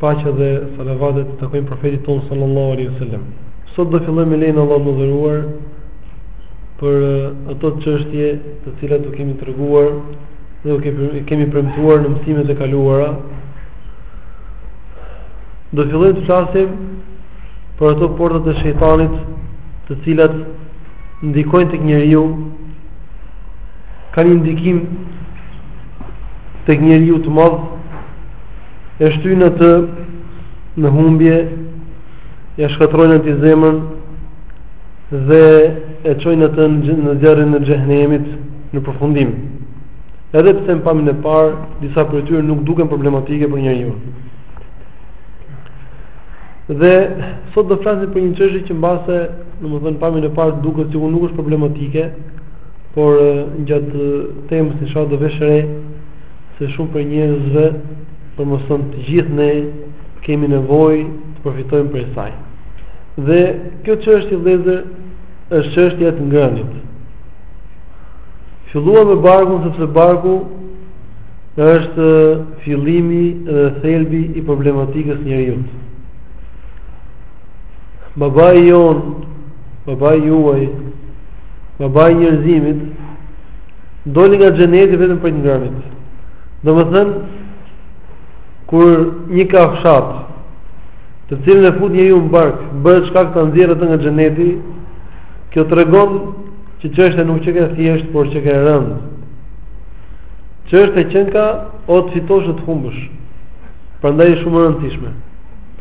Paqja dhe salavatet i takojnë profetit tonë sallallahu alaihi wasallam. Sot do fillojmë me lejen e Allahut të madhëruar për ato çështje të cilat u kemi treguar dhe u kemi kemi premtuar në mësimet e kaluara. Do fillojmë të flasim për ato portat e shejtanit, të cilat ndikojnë tek njeriu kanë një ndikim tek njeriu të madh e shtyjnë atë në humbje, ia shkatërrojnë atij zemrën dhe e çojnë atë në zjarrin e xhehenemit në përfundim. Edhe pse në pamjen e parë disa prej tyre nuk duken problematike për njeriun. Dhe sot do flasim për një çështje që mbase, domethënë pamjen e parë duket sikur nuk është problematike, por gjatë temës inshallah do vesh re se shumë prej njerëzve, për mos thënë të gjithë ne kemi nevojë të përfitojmë prej saj. Dhe kjo çështje vëllezër është çështja e të ngrënit. Filluam me barkun sepse barku është fillimi dhe thelbi i problematikës së njeriut. Babai jonë, babai juaj, babai i njerëzimit Doli nga xheneti vetëm prej të ngrënit. Domethënë kur një kafshatë të cilën e fut njeriu në bark, bëhet shkak ta nxjerrë atë nga xheneti, kjo tregon që çështja nuk qenka e thjeshtë, por qenka e rëndë. Çështja qenka o të fitosh o të humbësh. Prandaj është shumë e rëndësishme.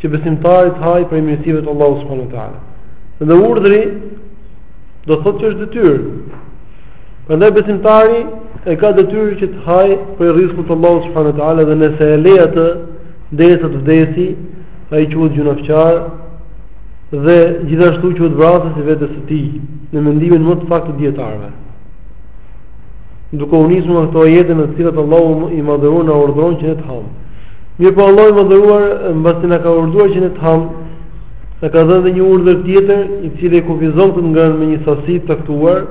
që besimtari të hajë prej mirësive të Allahut subhanahu wa taala. Dhe urdhri do të thotë që është detyrë. Prandaj besimtari e ka detyrë që të hajë prej rrizkut të Allahut subhanahu wa taala dhe nëse e le atë derisa të vdesi, ai quhet gjynafqar dhe gjithashtu quhet vrasës i vetes së tij në mendimin më të saktë të dijetarëve. Duke u nisur nga këto ajete në të cilat Allahu i madhëruar na urdhëron që ne të hamë. Mirëpo Allahu i madhëruar mbasi na ka urdhëruar që ne të hamë, na ka dhënë dhe një urdhër tjetër, i cili e kufizon të ngrënit me një sasi të caktuar,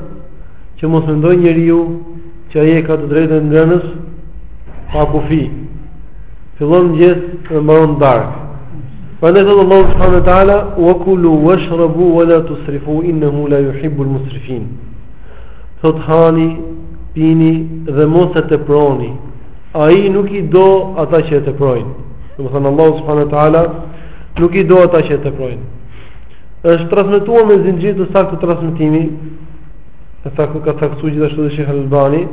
që mos mendojë njeriu që ai e ka të drejtën e të ngrënit pa kufi. Fillon në mëngjes dhe mbaron në darkë. Prandaj thotë Allahu subhanahu wa taala: "Wa kulu washrabu wa la tusrifu innahu la yuhibbul musrifin." Thot hani, pini dhe mos e teproni. Ai nuk i do ata që e teprojnë. Domethënë Allahu subhanahu wa taala nuk i do ata që e teprojnë. Është transmetuar me zinxhir të saktë të transmetimit, e ka saktësu gjithashtu dhe Shejh Albani,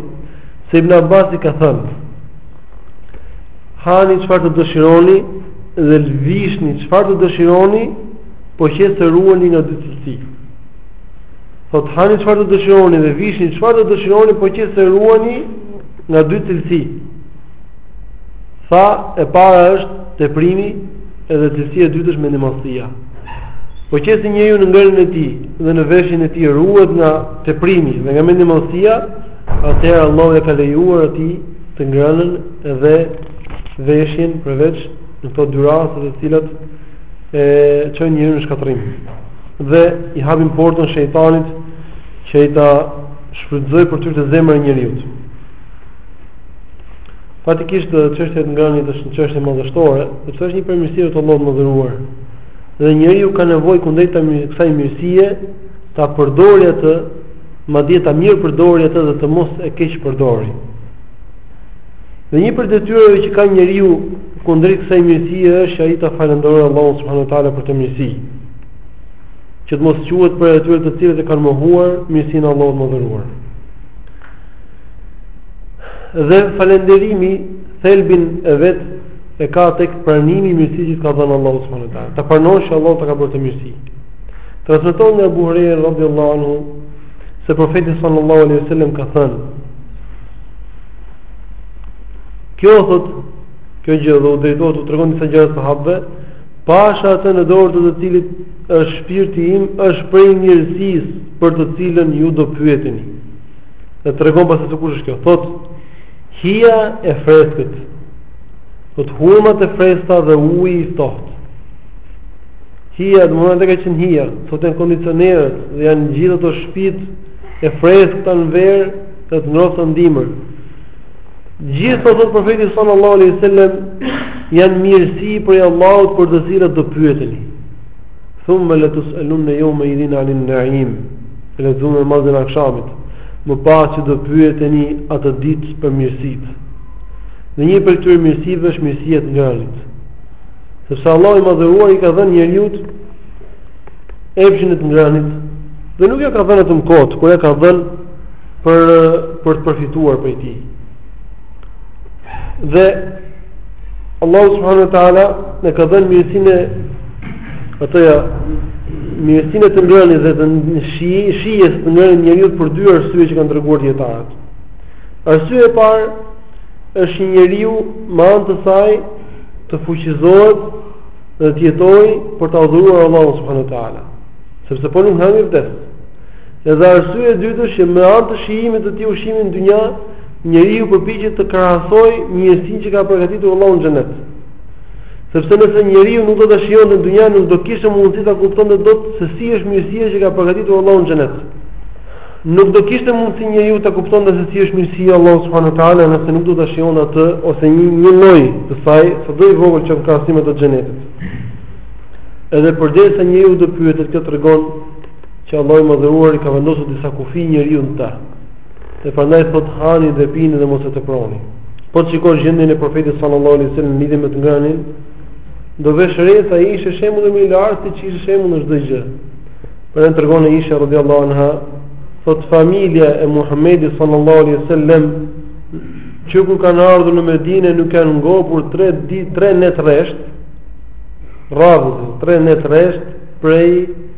se Ibn Abbasi ka thënë, hani çfarë të dëshironi dhe vishni çfarë të dëshironi, po qe se ruheni nga dy cilësi Thot hani çfarë të dëshironi dhe vishni çfarë të dëshironi, po qe se ruheni nga dy cilësi. Tha e para është teprimi edhe cilësia e dytë është mendjemadhësia. Po qe se njeriu në ngrënien e tij dhe në veshjen e tij ruhet nga teprimi dhe nga mendjemadhësia, atëherë Allahu ia ka lejuar atij të ngrënën dhe veshjen përveç në këto dy raste të cilat e çojnë njeriun në shkatërrim. Dhe i hapin portën shejtanit që ai ta shfrytëzojë për të hyrë te zemra e njeriut. Praktikisht çështja e të ngrënit është një çështje madhështore, sepse është një prej mirësive të Allahut të madhëruar. Dhe njeriu ka nevojë kundrejt kësaj mirësie ta përdorë atë, madje ta mirëpërdorë atë dhe të mos e keqpërdorë. Dhe një prej detyrave që ka njeriu kundrejt kësaj mirësie është që ai ta falënderojë Allahun subhanuhu teala për këtë mirësi. Që të mos quhet prej atyre të cilët e kanë mohuar mirësinë e Allahut të madhëruar. Dhe falënderimi thelbin e vet e ka tek pranimi i mirësisë që të ka dhënë Allahu subhanuhu teala. Ta pranosh që Allahu ta ka bërë këtë mirësi. Transmetohet nga Ebu Hurejra radhiyallahu anhu se profeti sallallahu alaihi wasallam ka thënë Kjo thot, kjo gjë dhe u drejtohet u tregon disa gjëra sahabëve, pasha atë në dorë të të cilit është shpirti im, është prej mirësisë për të cilën ju do pyeteni. Dhe tregon pastaj se kush është kjo. Thot, hija e freskët. Thot hurmat e freskëta dhe uji i ftohtë. Hija, domethënë ka qenë hija, sot janë kondicionerët dhe janë gjithë ato shtëpitë e freskëta në verë, Dhe të ngrohta në dimër. Gjithë këto thotë profeti sallallahu alaihi wasallam janë mirësi prej Allahut për të cilat do pyeteni. Thumma la tusalunna yawma idhin anin na'im. Lexuam në namazin e akshamit. Më pas që do pyeteni atë ditë për mirësitë. Dhe një prej këtyre mirësive është mirësia e të ngrënit. Sepse Allahu i madhëruar i ka dhënë njeriu epshin e të ngrënit dhe nuk ja ka dhënë atë kot, por ja ka dhënë për për të përfituar prej tij. Dhe Allahu subhanahu wa taala na ka dhënë mirësinë ato ja mirësinë e të ngrënit dhe të shi, shijes të ngrënit njeriut për dy arsye që kanë treguar dijetarët. Arsye e parë është që njeriu me anë të saj të fuqizohet dhe të jetojë për ta adhuruar Allahun subhanahu wa taala. Sepse po nuk hanë vdes. Edhe arsyeja e dytë është që me anë të shijimit të këtij ushqimi në dynja, njeriu përpiqet të krahasojë mirësinë që ka përgatitur Allahu në xhenet. Sepse nëse njeriu nuk do ta shijonte në dynja, nuk do kishte mundësi ta kuptonte dot se si është mirësia që ka përgatitur Allahu në xhenet. Nuk do kishte mundësi njeriu ta kuptonte se si është mirësia e Allahut subhanuhu te ala nëse nuk do ta shijonte atë ose një lloj të saj, sado i vogël qoftë krahasim me të xhenetit. Edhe përderisa njeriu do pyetet kjo tregon që Allahu i madhëruar i ka vendosur disa kufij njeriut në ta. Dhe prandaj thotë hani dhe pini dhe mos e teproni. Po të shikosh gjendjen e profetit sallallahu alaihi wasallam lidhje me të ngrënin, do vësh re se ai ishte shembulli më i lartë siç ishte shembull në çdo gjë. Prandaj tregon Aisha radhiyallahu anha, thotë familja e Muhamedit sallallahu alaihi wasallam që kur kanë ardhur në Medinë nuk janë ngopur 3 ditë, 3 net rresht, rradhë 3 net rresht prej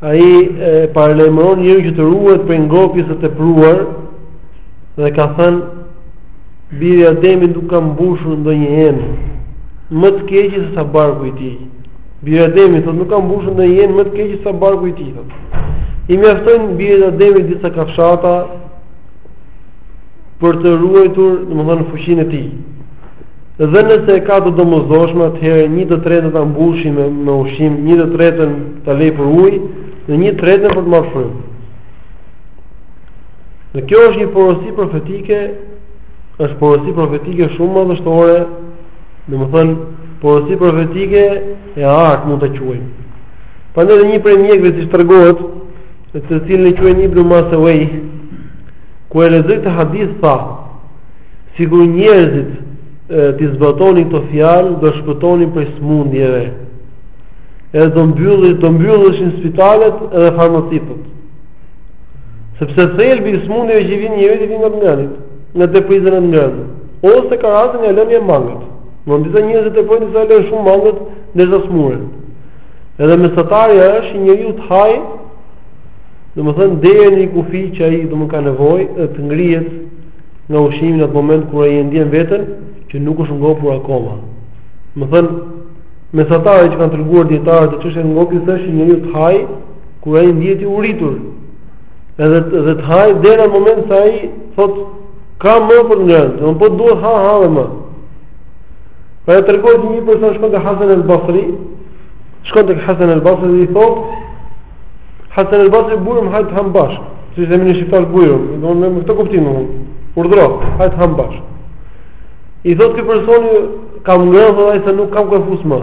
Ai e paralajmëron njeriun që të ruhet prej ngopjes së tepruar dhe ka thënë biri i Ademit nuk ka mbushur ndonjë enë më të keqe se sa barku i tij. Biri i Ademit thotë nuk ka mbushur ndonjë enë më të keqe se sa barku i tij. Thotë. I mjaftojnë birit Ademit disa kafshata për të ruajtur, domethënë fuqinë e tij. Dhe nëse e ka të domosdoshme, atëherë një të tretën ta mbushë me, me ushqim, një të tretën ta lërë për ujë dhe një të tretën për të marrë frymë. Dhe kjo është një porosi profetike, është porosi profetike shumë madhështore, domethënë, porosi profetike e artë mund ta quajmë. Prandaj dhe një prej mjekve siç tregohet, të cilin e quajnë Ibnu Masevej, kur e lexoi këtë hadith tha, Sikur njerëzit t'i zbatonin këto fjalë, do shpëtonin prej smundjeve. Edhe do mbylleshin, do mbylleshin spitalet dhe farmacitë. Sepse thelbi i smundjeve që vijnë njerëzit i vjen nga të ngrënit, nga tepriza e të ngrënit, ose ka raste nga lënia e mangët. Ne disa njerëz tregojnë se lënë shumë mangët dhe janë sëmurë. Edhe mesatarja është që njeriu të haj, domethënë deri në një kufi që ai domun ka nevojë të ngrihet nga ushqimi në atë moment kur ai e ndjen veten që nuk është ngopur akoma. Domethënë, mesatarja që kanë treguar dietarët te çështja e ngopjes është njeriu të haj kur ai ndihet i uritur. Edhe edhe të haj deri në moment sa ai thotë kam më për të ngrënë, do po duhet të ha dhe më. Pra tregohet një person shkon te Hasan al-Basri, shkon te Hasan al-Basri dhe i thotë Hasan el Basri bujrum hajt hamë bashkë. Si themi ne shqiptarët bujrum, domethënë me këtë kuptim unë. Urdhro, hajt hamë bashkë. I thotë ky person kam ngrënë thonë se nuk kam kërkuar më.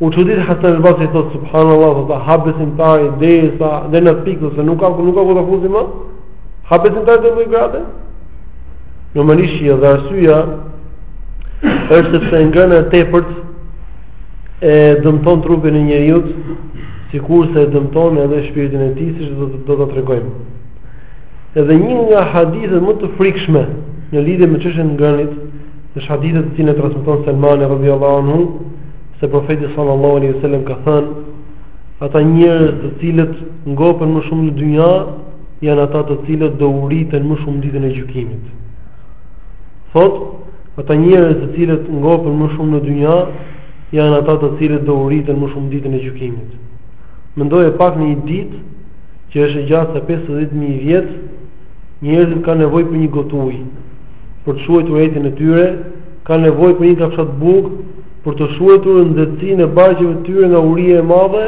U çudit Hasan el Basri thotë subhanallah a ha besimtari deri në atë pikë se nuk kam nuk kam kërkuar më. Ha besimtari dhe më gratë. Në mënishë edhe arsyeja është sepse ngrënia e tepërt e dëmton trupin e njeriut sikurse e dëmton edhe shpirtin e tij siç do të do ta tregojmë. Edhe një nga hadithet më të frikshme në lidhje me çështjen e ngrënit, është hadithi të cilin e transmeton Salmani radhiyallahu anhu se profeti sallallahu alaihi wasallam ka thënë ata njerëz të cilët ngopen më shumë në dynja janë ata të cilët do uriten më shumë ditën e gjykimit. Thot, ata njerëz të cilët ngopen më shumë në dynja, janë ata të cilët do uriten më shumë ditën e gjykimit. Mendoje pak në një ditë që është e gjatë sa 50000 vjet, njerëzit kanë nevojë për një gotë ujë për të shuajtur etjen e tyre, kanë nevojë për një kafshatë bukë për të shuajtur nxehtësinë e barqeve të tyre nga uria e madhe,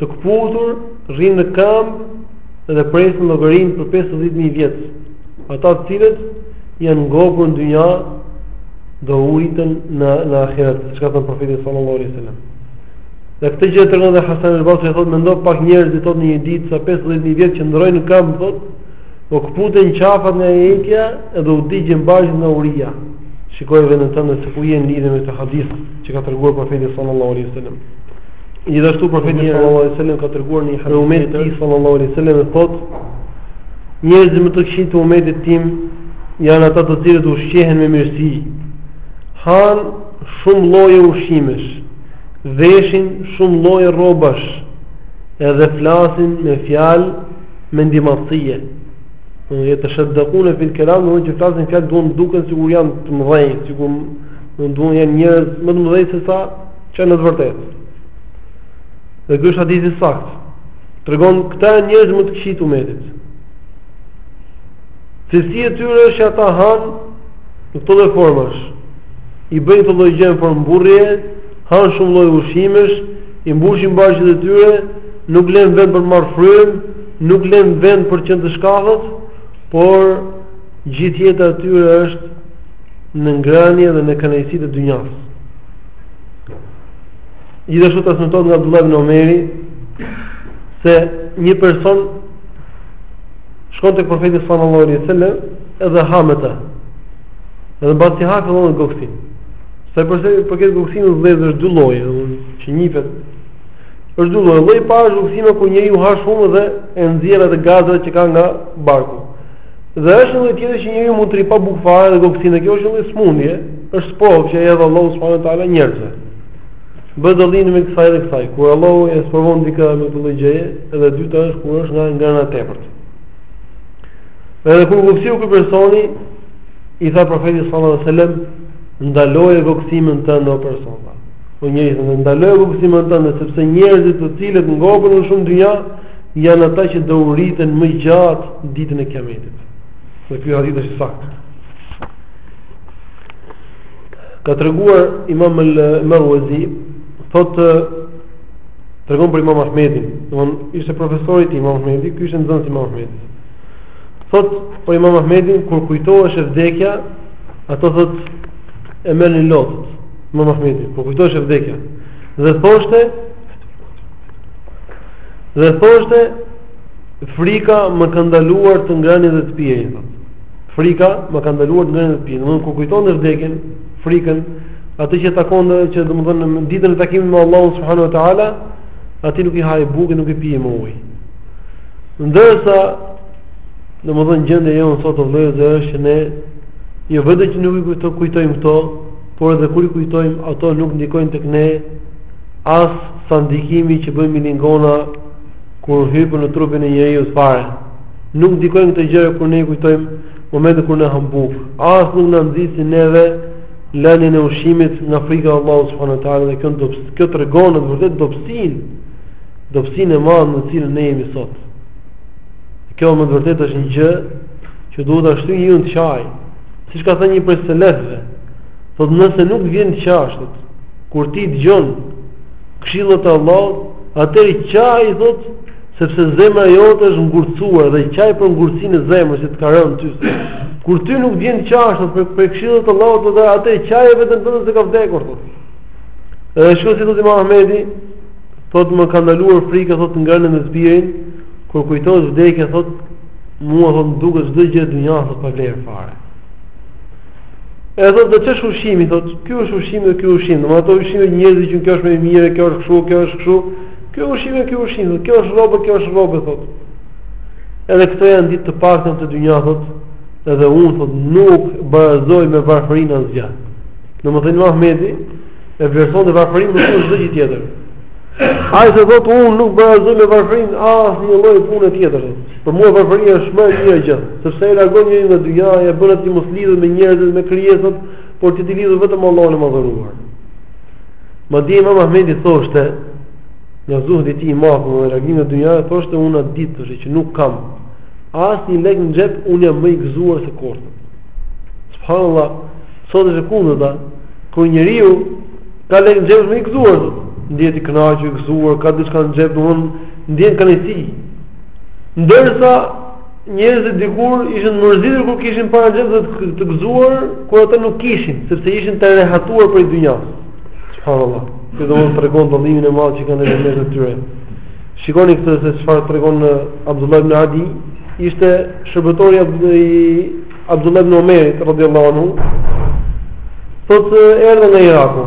të kputur, rrinë në kambë dhe presin llogarinë për 50000 vjet. Ata të cilët janë ngopur në dynja do uriten në në ahiret, siç ka thënë profeti sallallahu alaihi wasallam. Dhe këtë gjë tregon edhe Hasan al-Basri thotë mendo pak njerëzit thotë në një ditë sa 50000 vjet qëndrojnë në kambë thotë, u kputen qafat nga etja edhe u digjen barqet nga uria. Shikoje vendin tënd se ku je në lidhje me këtë hadith që ka treguar profeti sallallahu alaihi wasallam. Gjithashtu profeti sallallahu alaihi wasallam ka treguar në një hadith sallallahu alaihi wasallam thotë Njerëzit më të këqij të umetit tim janë ata të cilët ushqehen me mirësi. Han shumë lloje ushqimesh, veshin shumë lloje rrobash, edhe flasin me fjalë mendjemadhësie. Jeteshedekune fil kelam, domethënë flasin fjalë duan të duken sikur janë të mëdhenj, sikur do duan janë njerëz më të mëdhenj se sa që janë në të vërtetë. Dhe ky është hadithi i saktë. Tregon këta njerëz më të këqij të umetit. Cilësi e tyre është që ata han në këto lloj formash. I bëjnë këto lloj gjëra për mburrje, han shumë lloj ushqimesh, i mbushin barqet e tyre, nuk lënë vend për marr frym, nuk lënë vend për qenë të shkathët, por gjithë jeta e tyre është në ngrënie dhe në kënaqësitë e dynjasë. Gjithashtu transmetohet nga Abdullah ibn Omeri se një person shkon tek profeti sallallahu alaihi wasallam edhe ha me të. Edhe mbasi ha fillon të goksin. Sa i përket kësaj goksin o vëllezër është dy lloje, domethënë që njihet. Është dy lloje. Lloji i parë është goksimi ku njeriu ha shumë dhe e nxjerr atë gazet që ka nga barku. Dhe është një lloj tjetër që njeriu mund të rri pa bukë fare dhe goksin, kjo është një lloj smundje, është sprovë që ia jep Allahu subhanahu wa taala njerëzve. Bë dallimin mes kësaj dhe kësaj. Kur Allahu e sprovon dikë me këtë lloj gjëje, edhe dyta është kur është nga nga ana e tepërt. Edhe kur voksiu ky personi i tha profeti sallallahu alajhi wasallam, ndaloje voksimin tënd në persona. Po njëri thonë ndaloje voksimin tënd sepse njerëzit të cilët ngopen më shumë në dynja janë ata që do uriten më gjatë ditën e Kiametit. Dhe ky hadith është i saktë. Ka treguar imam el Meruezi, thot tregon për imam Ahmedin, domthon ishte profesor i tij imam Ahmedi, ky ishte nxënës i imam Ahmedit. Thot për imam Ahmedin, kur kujtohesh e vdekja, atë thot e merrnin lotët, imam Ahmedin, kur kujtoheshe vdekja. Dhe thoshte, dhe thoshte, frika më ka ndaluar të ngrënit dhe të pirit, thot. Frika më ka ndaluar të ngrënit të pirit. Domthon kur kujtonte vdekjen, frikën, atë që takon dhe që domthon në ditën e takimit me Allahun subhanahu wa taala, atij nuk i hahej bukë, nuk i pihej më ujë. Ndërsa domthon gjendja jonë sot o vëllezër është që ne jo vetëm që nuk i kujto, kujtojmë këto, por edhe kur i kujtojmë, ato nuk ndikojnë tek ne as sa ndikimi që bën milingona kur hyp në trupin e njeriu fare. Nuk ndikojnë këto gjëra kur ne i kujtojmë momentin kur ne ham buk. As nuk na nxisin neve lënien e ushqimit nga frika e Allahut subhanahu wa taala dhe kjo do kjo tregon në të vërtet dobësinë. Dobësinë e madhe në të cilën ne jemi sot. Kjo me të vërtet është një gjë që duhet ta shtyjë njeriun të qajë. Siç ka thënë një prej selefëve, thotë nëse nuk të vjen të qash thot, kur ti dëgjon këshillat e Allahut, atëherë qaj thotë Sepse zemra jote është ngurtësuar dhe qaj për ngurtësinë e zemrës që të ka rënë ty. Kur ty nuk vjen të qash për, për këshillat e Allahut dhe atë e qaj veten tënde se ka vdekur, thot. Edhe shiko si thot Imam Ahmedi, thot më ka ndaluar frika, thot nga ngrënia e pirja, kur kujtoj vdekjen, thot mua thot duket çdo gjë e dynjas thot pa vlerë fare. E thot dhe ky është ushqim, thot, kjo është ushqim dhe kjo është ushqim, domethënë ato ushqime njerëzit që kjo është më e mirë, kjo është kështu, kjo është kështu, Ky ushqim e ky ushqim, kjo është rrobë, kjo është rrobë thotë. Edhe këto janë ditë të pakta të dynjahut, thotë, edhe unë thot nuk barazoj me varfërin asgjë. Domethënë Imam Ahmedi e vlerësonte varfërin më shumë se çdo gjë tjetër. Ai se thot unë nuk barazoj me varfërin asnjë lloj pune tjetër. Për mua varfëria është më e mirë gjë, sepse ai largon njeriun nga dynjaja, e bën atë mos lidhet me njerëzit, me krijesat, por të lidhet vetëm me Allahun e madhëruar. Madje Imam Ahmedi thoshte nga zuhdi i tij i madh në largim nga dynja, thoshte unë atë ditë thoshte që nuk kam asnjë lek në xhep, unë jam më i gëzuar se kurrë. Subhanallah, sot është e kundërta, kur njeriu ka lek në xhep është më i gëzuar, ndihet i kënaqur, i gëzuar, ka diçka në xhep, domthon ndien kënaqësi. Ndërsa Njerëzit dikur ishin të mërzitur kur kishin para në xhep dhe të gëzuar kur ata nuk kishin, sepse ishin të rehatuar prej dynjas. Subhanallahu. Kjo domethënë tregon dallimin e madh që kanë në mes të tyre. Shikoni këtë se çfarë tregon uh, Abdullah ibn Adi, ishte shërbëtori i Abdullah ibn Omerit radhiyallahu anhu. Thot uh, erdha nga Iraku.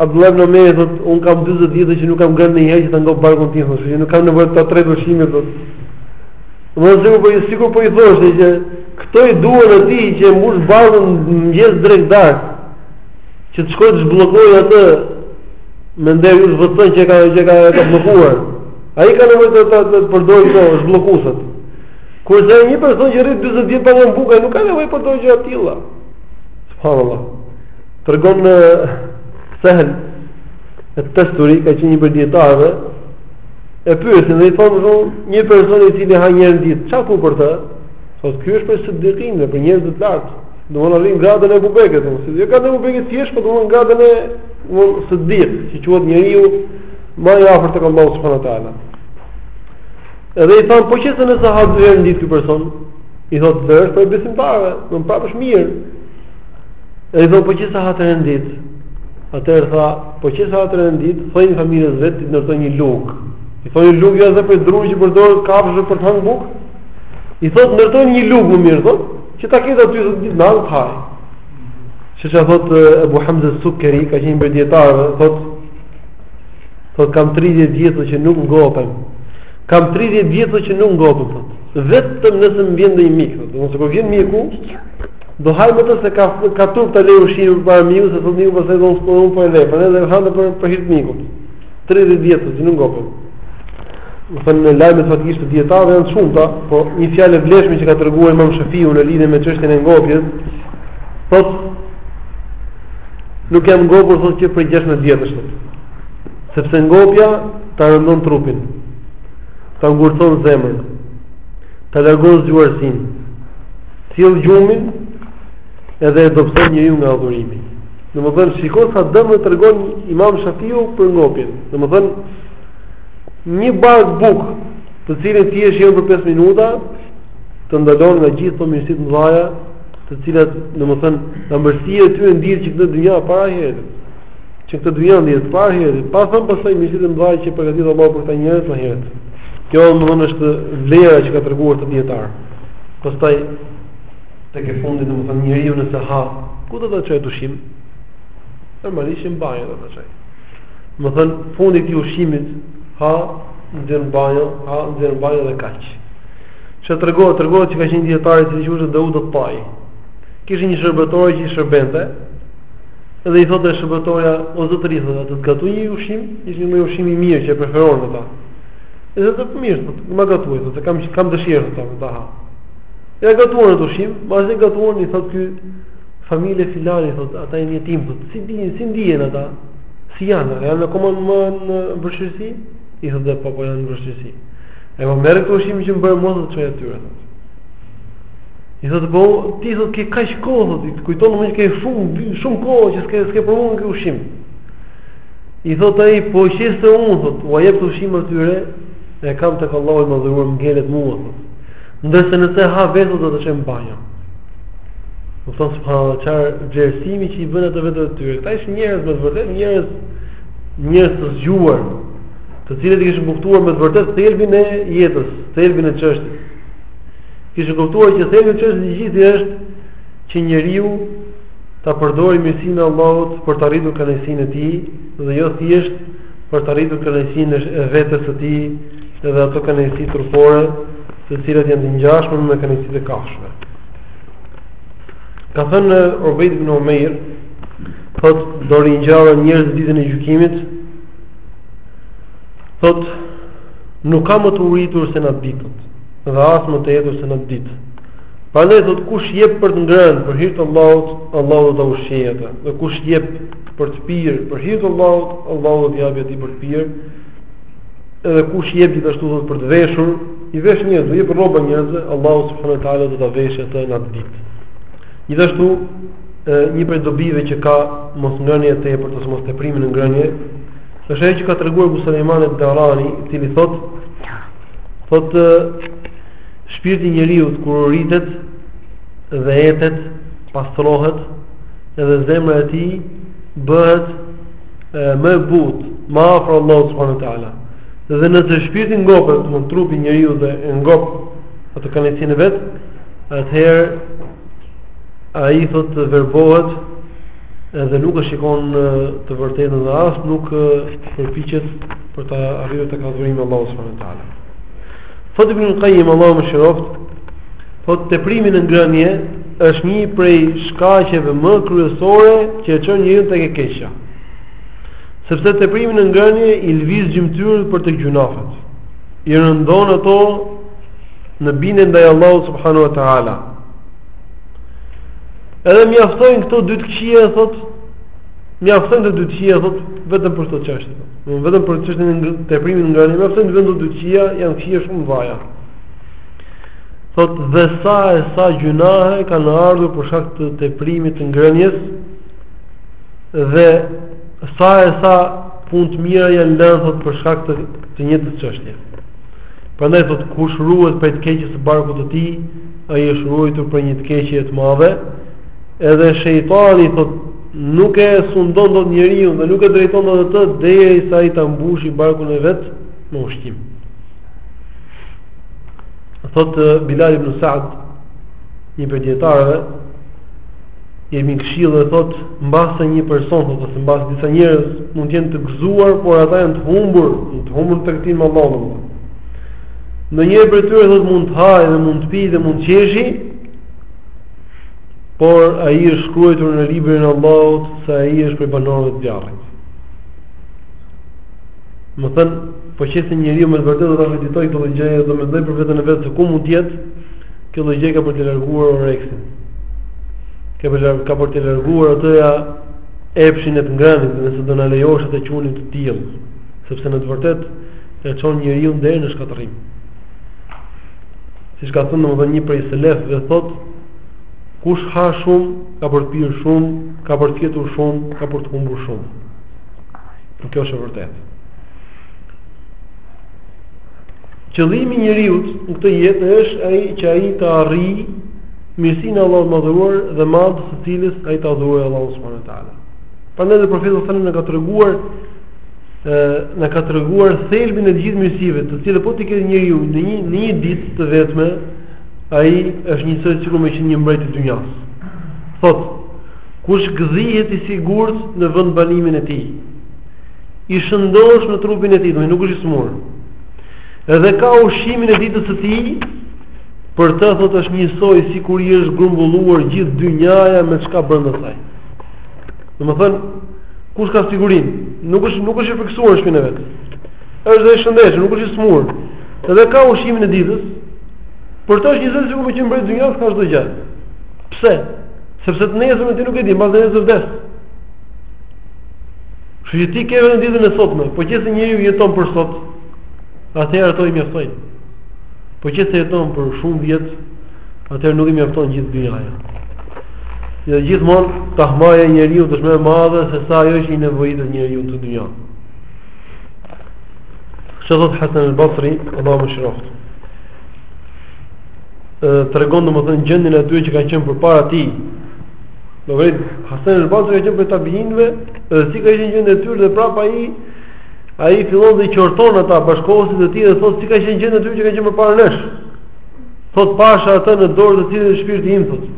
Abdullah ibn Omer thot, un kam 40 vjet që nuk kam ngrënë një herë që ta ngop barkun tim, thot, që nuk kam nevojë të ta tres ushqimin thot. Dhe sikur po i sikur po i thoshte që këto i duhen atij që e mbush barkun mëngjes drekë darkë. Që të shkojë të zhbllokojë atë me ndër ju zvoton që ka që ka ka bllokuar. Ai ka nevojë të ta të përdorë këto zhbllokuesat. Kurse një person që rri 40 vjet pa ngrënë bukë, nuk ka nevojë të përdorë gjëra të tilla. Subhanallahu. Tregon Sehl et-Tusteri ka qenë një prej dijetarëve e pyesin dhe i thonë më një person i cili ha një herë në ditë, ça thua për të? Thotë, kjo është për siddikinët dhe për njerëzit dhe të lartë. Domethënë arrin gradën e Ebu Bekr es-Siddikut. Jo gradën e Ebu Bekrit si është, por domethënë gradën e siddikëve, që që atë njeriu, ma i afërt tek Allahu subhanehu ue teala. Edhe i thonë, po që se nëse ha dy herë në ditë ky person? I thotë, dhe është prej besimtarëve, domethënë prapë është mirë. E do po qe se ha tre herë në ditë. Atëherë tha, po qe se ha tre herë në ditë, thoji familjes vet të ndërtojë një lug. I thojnë lug edhe për drurin që përdoret kafshët për të hangër bukë. I thotë ndërtoj një lug më mirë, thotë, që ta ketë aty thotë ditë natë të hajë. Siç e thotë Abu Hamza Sukeri, ka qenë prej dijetarëve, thotë thotë kam 30 vjet që nuk ngopem. Kam 30 vjet që nuk ngopem, thotë. Vetëm nëse më vjen ndonjë mik, thotë, nëse po vjen miku, Do hajë më tepër se ka ka turp të lejë ushqimin përpara mikut, se thotë miku pastaj edhe unë po e lë, por edhe ha për për hir të mikut. 30 vjet thotë që nuk ngopem. Domethënë lajmet faktikisht të dijetarëve janë të shumta, po një fjalë e vlefshme që ka treguar Imam Shafiu në lidhje me çështjen e ngopjes, thotë nuk jam ngopur thotë që prej 16 vjetësh. Sepse ngopja ta rëndon trupin. Ta ngurton zemrën. Ta largon zgjuarsinë. Sjell gjumin edhe e dobëson njeriun nga adhurimi. Domethënë shiko sa dëme tregon Imam Shafiu për ngopjen. Domethënë një bark bukë, të cilën ti e shijon për 5 minuta, të ndalon nga gjithë ato mirësi të mëdha, të cilat domethënë ëmbëlsia e tyre ndihet që në këtë dynja para ahiretit. Që në këtë dynja ndihet para ahiretit, pa thënë pastaj mirësitë e mëdha që përgatit Allahu për këta njerëz në ahiret. Kjo domethënë është vlera që kanë treguar këta dijetarë. Pastaj tek e fundit domethënë njeriu nëse ha, ku do ta çojë atë ushqim? Normalisht në banjë do ta çojë. Domethënë fundi i ushqimit ha në banjë, ha në banjë dhe kaq. Siç tregon, tregon se ka qenë dijetari i quajtur Daud al-Tai. Kishte një shërbëtore që i shërbente. Dhe i thotë shërbëtorja, o zotëri, do të të gatuaj një ushqim, ishte një ushqim i mirë që e preferonin ata. Edhe thotë mirë, thotë ma gatuaj, thotë kam, kam dëshirë, thotë ta ha. E gatuan atë ushqim, mbasi e gatuan i thotë kjo, familja e filanit, thotë, ata jetimët, thotë, si ndihen, si ndihen ata, si janë, a janë akoma në vështirësi, i thotë dhe po, po janë në vështirësi. E po merre këtë ushqim që më bëre mua thotë çoja atyre, thotë. I thotë, po, ti thotë, ke ka kohë, thotë, kujtoj që ke shumë, shumë kohë që s'ke, s'ke provuar këtë ushqim. I thotë ai, po qe se unë, thotë, ua jap këtë ushqim atyre, e kam tek Allahu dhuruar më ngelet mua, thotë. Ndërse nëse e ha vetë, do ta çoj në banjo. Domethënë, se çfarë, çfarë vlerësimi që i bënin ata vetes së tyre. Këta ishin njerëz me të vërtetë, njerëz, njerëz të zgjuar, të cilët e kishin kuptuar me të vërtetë thelbin e jetës, thelbin e çështjes. Kishin kuptuar që thelbi i çështjes së gjithë është që njeriu ta përdori mirësinë e Allahut për të arritur kënaqësinë e Tij dhe jo thjesht për të arritur kënaqësinë e vetes së Tij dhe ato kënaqësi trupore, të cilat janë të ngjashme me kënaqësitë e kafshëve. Ka thënë Ubejd ibn Umair, thot do ringjallen njerëzit ditën e gjykimit. Thot nuk ka më të uritur se në atë ditë, dhe as më të etur se në atë ditë. Prandaj thot kush jep për të ngrënë për hir të Allahut, Allahu do ta ushqejë atë. Dhe kush jep për të pirë për hir të Allahut, Allahu do t'i japë atij për të pirë. Edhe kush jep gjithashtu thot për të veshur, i vesh njerëz, do jep rroba njerëzve, Allahu subhanahu wa taala do ta veshë atë në atë ditë. Gjithashtu, një prej dobive që ka mos ngrënia e tepër, ose mos teprimin në ngrënie, është ajo që ka treguar Ebu Sulejman ed-Darani, i cili thotë thotë Shpirti i njeriut kur uritet dhe etet, pastrohet, edhe zemra e tij bëhet më e butë, më afër Allahut subhanahu wa taala. Dhe nëse shpirti ngopet, domethënë trupi i njeriut dhe e ngop atë kënaqësinë e vet, atëherë ai thotë verbohet edhe nuk e shikon të vërtetën dhe as nuk përpiqet për të arritur takimin me Allahun subhanahu wa taala. Thot ibn Qayyim Allahu e mëshiroftë, thot teprimi në ngrënie është një prej shkaqeve më kryesore që e çon njeriun tek e keqja. Sepse teprimi në ngrënie i lëviz gjymtyrët për tek gjynahet. I rëndon ato në bindje ndaj Allahut subhanahu wa taala. Edhe mjaftojnë këto dy të këqija thot, mjaftojnë këto dy të këqija thot vetëm për këtë çështje. Në vetëm për çështjen e teprimit në ngrënie mjaftojnë këto dy të këqija janë të këqija shumë të mëdhaja. Thot dhe sa e sa gjynahe kanë ardhur për shkak të teprimit të ngrënies dhe sa e sa punë të mira janë lënë thot për shkak të të njëjtës çështje. Prandaj thot kush ruhet prej të keqes së barkut të tij, ai është ruajtur prej një të keqeje të madhe. Edhe shejtani thot Nuk e sundon dot njeriun dhe nuk e drejton dot atë derisa ai ta mbushi barkun e vet me ushqim. Thot Bilal ibn Sa'd, një prej dijetarëve, jep një këshillë dhe thot mbase një person thot ose mbase disa njerëz mund të jenë të gëzuar, por ata janë të humbur, janë të humbur në takim me Allahun. Një prej tyre thot mund të hajë dhe mund të pijë dhe mund të qeshi, por ai është shkruar në librin e Allahut se ai është prej banorëve të zjarrit. Me thënë, po qe se njeriu me të vërtetë do ta meditojë këtë gjë dhe do mendojë për veten e vet se ku mund të jetë, kjo gjë ka për të larguar oreksin. Ka për, ka për të larguar te ai epshin e të ngrënit, nëse do na lejohet ta quajmë të tillë, sepse në të vërtetë e çon njeriun deri në shkatërrim. Siç ka thënë edhe një prej selefëve, thotë: Kush ha shumë, ka për të pirë shumë, ka për të fjetur shumë, ka për të humbur shumë. Dhe kjo është e vërtetë. Qëllimi i njeriut në këtë jetë është që ai ta arrijë mirësinë e Allahut të madhëruar dhe me anë të së cilës ai ta adhurojë Allahun subhanahu wa taala. Prandaj profeti sallallahu alajhi wasallam ka treguar ë na ka treguar thelbin e gjithë mirësive, të cilat po t'i ketë njeriu në një në një ditë të vetme, ai është njësoj sikur me qenë një mbret i dynjas. Thotë, kush gdhihet i sigurt në vendbanimin e tij, i shëndoshë në trupin e tij, domethënë nuk është i sëmurë. Edhe ka ushqimin e ditës së tij, për të thotë është njësoj sikur i është grumbulluar gjithë dynjaja me çka brenda saj. Domethënë kush ka sigurinë, nuk është nuk është i frikësuar në shpinë e vet. Është dhe i shëndetshëm, nuk është i sëmurë. Edhe ka ushqimin e ditës. Për të është njësoj sikur me qenë mbret i dynjasë, ka çdo gjë. Pse? Sepse të nesërmen ti nuk e di, mbase nesër vdes. Kështu që ti ke vetëm ditën e sotme, po qe se njeriu jeton për sot, atëherë ato i mjaftojnë. Po qe se jeton për shumë vjet, atëherë nuk i mjafton gjithë dynjaja. Dhe gjithmonë tahmaja e njeriut është më e madhe se sa ajo që i nevojitet njeriut në dynja. Siç thotë Hasan al-Basri, Allahu e mëshiroftë. Tregon domethënë gjendjen e atyre që kanë qenë përpara tij. Në vërtet, Hasan al-Basri ka qenë prej tabiinëve, dhe si ka qenë gjendja e tyre dhe prapë ai, ai fillon dhe i qorton ata bashkohësit e tij dhe thotë si ka qenë gjendja e atyre që kanë qenë përpara nesh. Thotë pasha Atë në dorë të të cilit është shpirti im, thotë.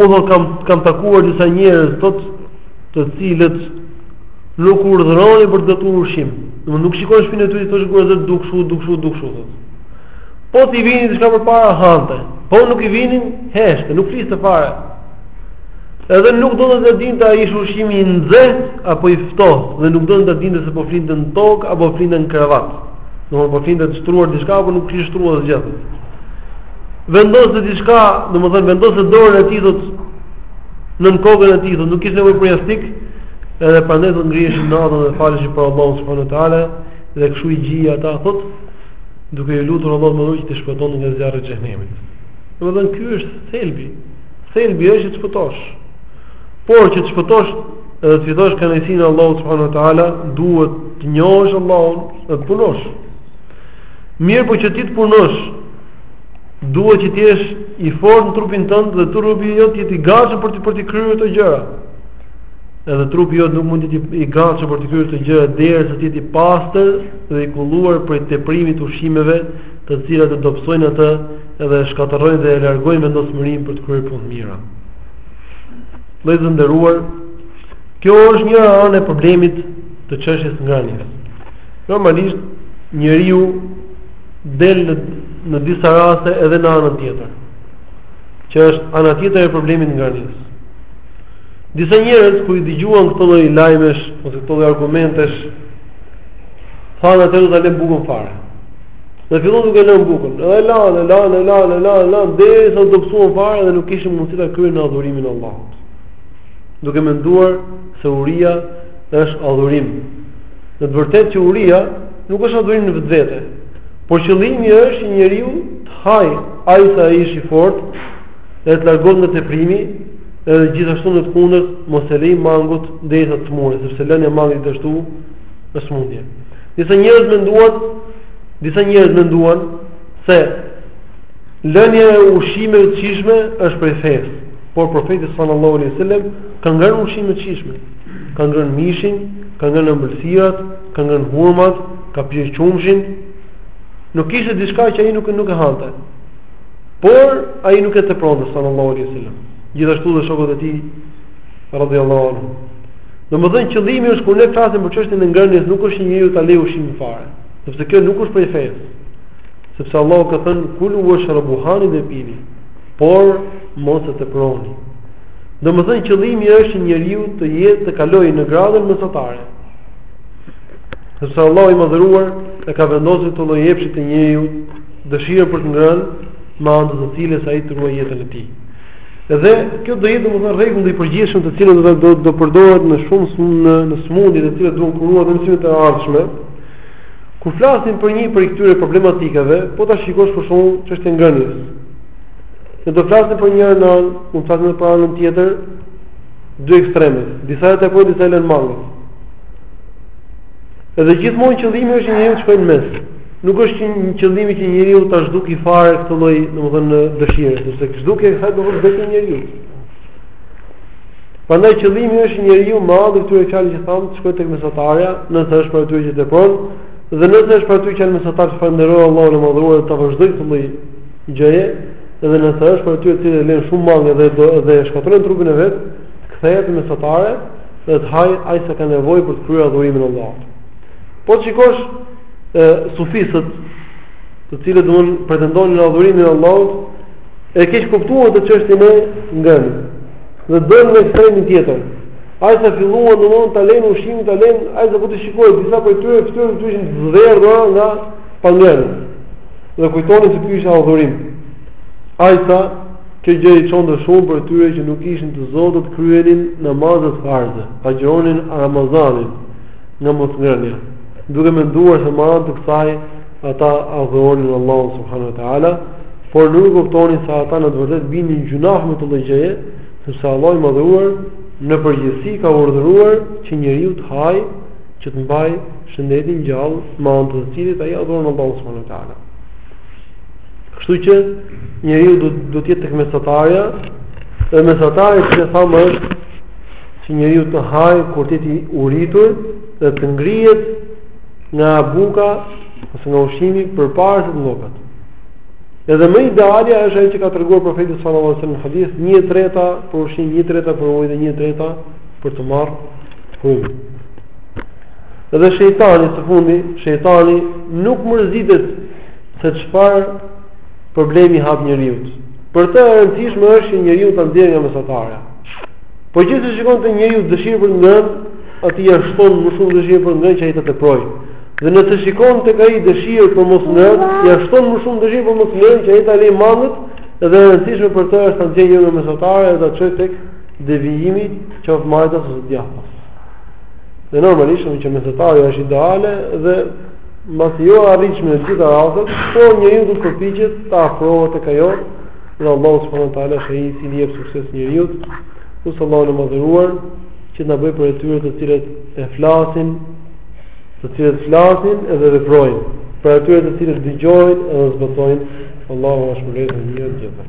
Unë kam kam takuar disa njerëz, thotë, të cilët nuk urdhëronin për të gatuar ushqim. Domethënë nuk shkonin në shpinë e tyre të thoshin dua këshu, dua këshu, dua këshu. Po t'i vinin diçka përpara hante. Po nuk i vinin, heshte, nuk fliste fare. Edhe nuk donte ta dinte a ish ushqimi i nxehtë apo i ftohtë dhe nuk donte ta dinte se po flinte në tokë apo flinte në krevat. Do të thotë të shtruar diçka apo nuk kishin shtruar asgjë. Vendoste diçka, domethënë vendoste dorën e tij thotë nën kokën e tij, thotë nuk kishte nevojë për jastik, edhe prandaj do ngrihesh natën dhe falesh për Allahun subhanuhu teala dhe kshu i gjeje ata thot duke i lutur Allahun me lutje të shpëtojnë nga zjarri i xhenemit. Domethënë ky është thelbi. Thelbi është të shpëtosh. Por që të shpëtosh dhe të fitosh kënaqësinë e Allahut subhanahu wa taala, duhet të njohësh Allahun dhe të punosh. Mirëpo që ti të punosh, duhet që të jesh i fortë në trupin tënd dhe trupi jot të jetë i gatshëm për të për të kryer këto gjëra. Edhe trupi jot nuk mund të jetë i gatshëm për të kryer këto gjëra derisa të jetë i pastër dhe i kulluar prej teprimit të ushqimeve, të cilat e dobësojnë atë edhe e shkatërrojnë dhe e largojnë vendosmërinë për të kryer punë të mira. Vëllezër të nderuar, kjo është njëra anë e problemit të çështjes së ngrënies. Normalisht njeriu del në në disa raste edhe në anën tjetër, që është ana tjetër e problemit ngrënies. Disa njerëz kur i dëgjuan këto lloj lajmesh ose këto lloj argumentesh, thanë atëherë do ta lëmë bukën fare. Dhe filluan duke lënë bukën. Dhe lanë, lanë, lanë, lanë, lanë, lanë, derisa u dobësuan fare dhe nuk kishin mundësi ta kryenin adhurimin e Allahut, duke menduar se uria është adhurim. Në të vërtetë që uria nuk është adhurim në vetvete. Por qëllimi është që njeriu të hajë, aq sa ai është i fortë, dhe të largohet nga teprimi, edhe gjithashtu në të kundërt mos e lejë mangut derisa të sëmuret, sepse lënia e mangut gjithashtu është sëmundje. Disa njerëz menduan, disa njerëz menduan se lënia e ushqimeve të shijshme është prej fesë. Por profeti sallallahu alaihi wasallam ka ngrënë ushqime të shijshme. Ka ngrënë mishin, ka ngrënë ëmbëlsirat, ka ngrënë hurmat, ka pirë qumshin. Nuk kishte diçka që ai nuk nuk e hante. Por ai nuk e tepronte sallallahu alaihi wasallam. Gjithashtu dhe shokët e tij Radhiyallahu anhum. Domethënë qëllimi është kur ne flasim për çështjen e ngrënies, nuk është që njeriu ta lejë ushqimin fare, sepse kjo nuk është prej fesë. Sepse Allahu ka thënë kulu washrabu hani dhe pini, por mos e teproni. Domethënë qëllimi është që njeriu të jetë të kalojë në gradën mesatare. Sepse Allahu i madhëruar e ka vendosur këtë lloj epshi te njeriu dëshirën për të ngrënë me anë të të cilës ai të ruajë jetën e tij. Edhe kjo do jetë domethënë rregulli i përgjithshëm të cilën do do do përdoret në shumë sm, në në smundjet të cilat duhen kuruar në mësimet e ardhshme. Kur flasim për një prej këtyre problematikave, po ta shikosh për shembull çështjen e ngrënies. Ne do flasim për njërën anë, mund të flasim për anën tjetër, dy ekstreme. Disa e teprojnë disa e lënë mangët. Edhe gjithmonë qëllimi është njeriu të shkojë në mes. Nuk është qëllimi që njeriu ta zhdukë fare këtë lloj, domethënë dëshirë, sepse zhdukja e kësaj do të thotë vdes njeriu. Prandaj qëllimi është njeriu me anë të këtyre fjalëve që thonë, të shkojë tek mesatarja, nëse është prej atyre që teprojnë, dhe nëse është prej atyre që janë mesatarë të falënderojë Allahun e madhëruar ta vazhdojë këtë lloj gjëje, dhe nëse është prej atyre të cilët lënë shumë mangët dhe dhe shkatërrojnë trupin e vet, të kthehet në mesatare dhe të hajë aq sa ka nevojë për të kryer adhurimin e Allahut. Po të shikosh e sufisët, të cilët pretendonin adhurimin e Allahut, e keqkuptuan këtë çështjen e ngrënies. Dhe ranë në ekstremin tjetër. Aq sa filluan në mund ta lënë ushqimin, ta lënë, aq sa po të shikoje disa prej tyre fytyrat i kishin të zverdhura nga pangrënët. Dhe kujtonin se ky ishte adhurim. Aq sa kjo gjë i çonte shumë prej tyre që nuk ishin të zotët të kryenin namazet farze, apo të agjëronin Ramazanin, nga mosngrënia, duke menduar se me anë të kësaj ata adhuronin Allahun subhanuhu teala, por nuk e kuptonin se ata në të vërtetë binin në gjynah me këtë lloj gjëje, sepse Allahu i madhëruar në përgjithësi ka urdhëruar që njeriu të hajë që të mbajë shëndetin gjallë, me anë të të cilit ai adhuron Allahun subhanuhu teala. Kështu që njeriu duhet të jetë tek mesatarja, dhe mesatarja siç thamë është që njeriu të hajë kur të jetë i uritur dhe të ngrihet nga buka ose nga ushqimi përpara se të ngopet. Edhe më idealja është ajo që ka treguar profeti sallallahu alajhi wasallam në hadith, 1/3 për ushqim, 1/3 për ujë dhe 1/3 për të marrë frymë. Edhe shejtani së fundi, shejtani nuk mërzitet se çfarë problemi i hap njeriut. Për të e rëndësishme është që njeriun ta nxjerrë nga mesatarja. Në qoftë se shikon te njeriu dëshirë për të ngrënë, atij ia shton më shumë dëshirë për të ngrënë që ai ta teprojë. Dhe nëse shikon tek ai dëshirë për mos ngrënë, ia shton më shumë dëshirë për mos ngrënë që ai ta lërë mangët, dhe e rëndësishme për të është ta nxjerrë nga mesatarja dhe ta çojë te devijimi qoftë majtas qoftë djathtas. Dhe normalisht, që mesatarja është ideale dhe mbase jo e arritshme në të gjitha rastet, po njeriu duhet të përpiqet të afrohet tek ajo Dhe Allahu subhanahu wa taala është ai i cili jep sukses njeriut. Lus Allahun e madhëruar që të na bëjë prej atyre të cilët e flasin, të cilët flasin edhe veprojnë, prej atyre të cilët dëgjojnë edhe zbatojnë. Allahu është më lehtë njëri gjithë.